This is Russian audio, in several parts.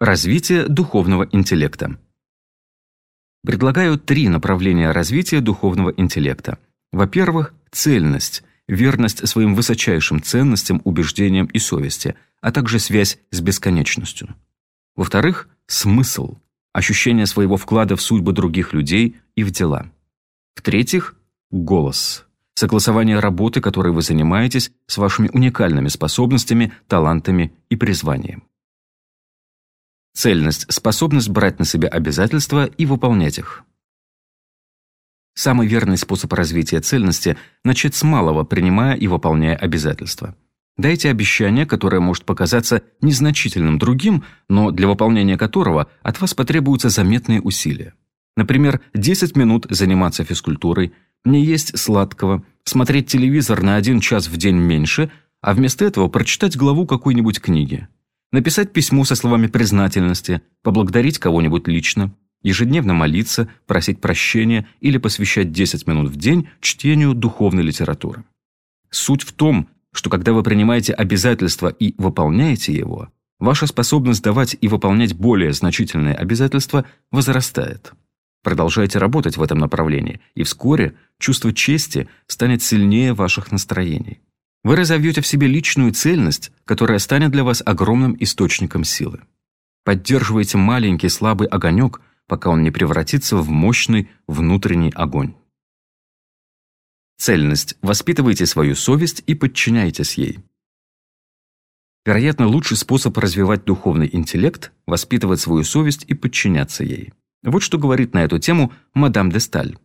Развитие духовного интеллекта. Предлагаю три направления развития духовного интеллекта. Во-первых, цельность, верность своим высочайшим ценностям, убеждениям и совести, а также связь с бесконечностью. Во-вторых, смысл, ощущение своего вклада в судьбы других людей и в дела. В-третьих, голос, согласование работы, которой вы занимаетесь, с вашими уникальными способностями, талантами и призванием. Цельность – способность брать на себя обязательства и выполнять их. Самый верный способ развития цельности – начать с малого, принимая и выполняя обязательства. Дайте обещание, которое может показаться незначительным другим, но для выполнения которого от вас потребуются заметные усилия. Например, 10 минут заниматься физкультурой, не есть сладкого, смотреть телевизор на один час в день меньше, а вместо этого прочитать главу какой-нибудь книги. Написать письмо со словами признательности, поблагодарить кого-нибудь лично, ежедневно молиться, просить прощения или посвящать 10 минут в день чтению духовной литературы. Суть в том, что когда вы принимаете обязательство и выполняете его, ваша способность давать и выполнять более значительные обязательства возрастает. Продолжайте работать в этом направлении, и вскоре чувство чести станет сильнее ваших настроений. Вы разовьете в себе личную цельность, которая станет для вас огромным источником силы. Поддерживайте маленький слабый огонек, пока он не превратится в мощный внутренний огонь. Цельность. Воспитывайте свою совесть и подчиняйтесь ей. Вероятно, лучший способ развивать духовный интеллект – воспитывать свою совесть и подчиняться ей. Вот что говорит на эту тему мадам де Сталь.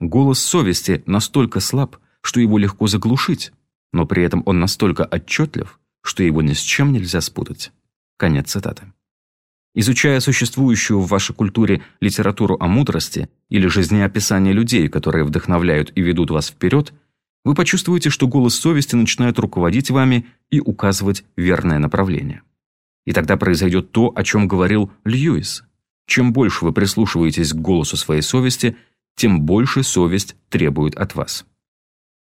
Голос совести настолько слаб, что его легко заглушить, но при этом он настолько отчетлив, что его ни с чем нельзя спутать. Конец цитаты. Изучая существующую в вашей культуре литературу о мудрости или жизнеописание людей, которые вдохновляют и ведут вас вперед, вы почувствуете, что голос совести начинает руководить вами и указывать верное направление. И тогда произойдет то, о чем говорил Льюис. Чем больше вы прислушиваетесь к голосу своей совести, тем больше совесть требует от вас.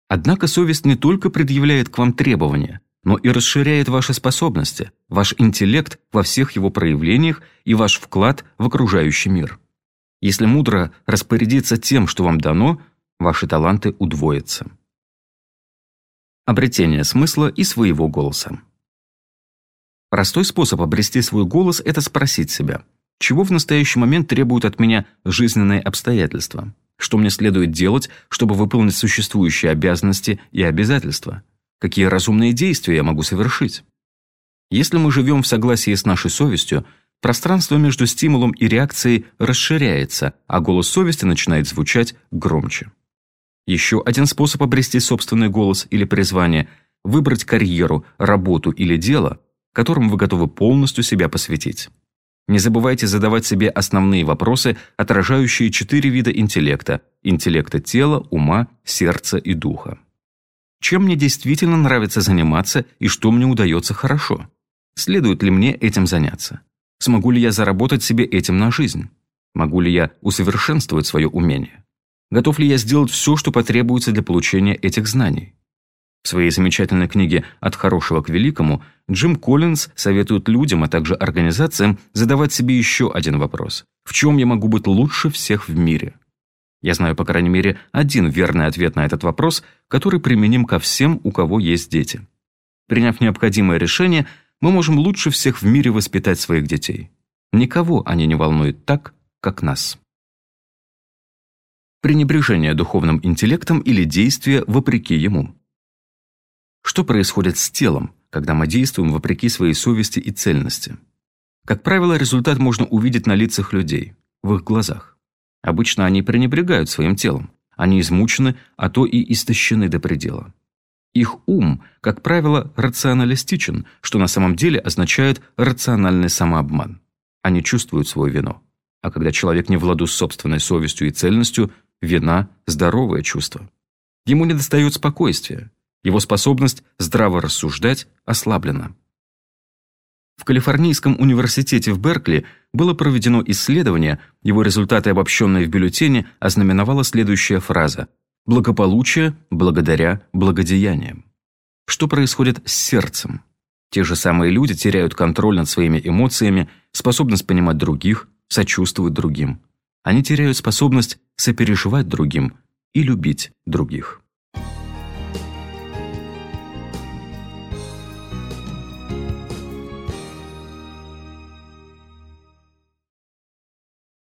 Однако совесть не только предъявляет к вам требования, но и расширяет ваши способности, ваш интеллект во всех его проявлениях и ваш вклад в окружающий мир. Если мудро распорядиться тем, что вам дано, ваши таланты удвоятся. Обретение смысла и своего голоса. Простой способ обрести свой голос – это спросить себя, чего в настоящий момент требуют от меня жизненные обстоятельства – что мне следует делать, чтобы выполнить существующие обязанности и обязательства? Какие разумные действия я могу совершить? Если мы живем в согласии с нашей совестью, пространство между стимулом и реакцией расширяется, а голос совести начинает звучать громче. Еще один способ обрести собственный голос или призвание – выбрать карьеру, работу или дело, которому вы готовы полностью себя посвятить. Не забывайте задавать себе основные вопросы, отражающие четыре вида интеллекта – интеллекта тела, ума, сердца и духа. Чем мне действительно нравится заниматься и что мне удается хорошо? Следует ли мне этим заняться? Смогу ли я заработать себе этим на жизнь? Могу ли я усовершенствовать свое умение? Готов ли я сделать все, что потребуется для получения этих знаний? В своей замечательной книге «От хорошего к великому» Джим Коллинз советует людям, а также организациям задавать себе еще один вопрос. В чем я могу быть лучше всех в мире? Я знаю, по крайней мере, один верный ответ на этот вопрос, который применим ко всем, у кого есть дети. Приняв необходимое решение, мы можем лучше всех в мире воспитать своих детей. Никого они не волнуют так, как нас. Пренебрежение духовным интеллектом или действие вопреки ему. Что происходит с телом, когда мы действуем вопреки своей совести и цельности? Как правило, результат можно увидеть на лицах людей, в их глазах. Обычно они пренебрегают своим телом. Они измучены, а то и истощены до предела. Их ум, как правило, рационалистичен, что на самом деле означает рациональный самообман. Они чувствуют свою вину. А когда человек не в ладу с собственной совестью и цельностью, вина – здоровое чувство. Ему недостает спокойствия, его способность здраво рассуждать ослаблена. В Калифорнийском университете в Беркли было проведено исследование, его результаты, обобщенные в бюллетене, ознаменовала следующая фраза «Благополучие благодаря благодеяниям». Что происходит с сердцем? Те же самые люди теряют контроль над своими эмоциями, способность понимать других, сочувствовать другим. Они теряют способность сопереживать другим и любить других.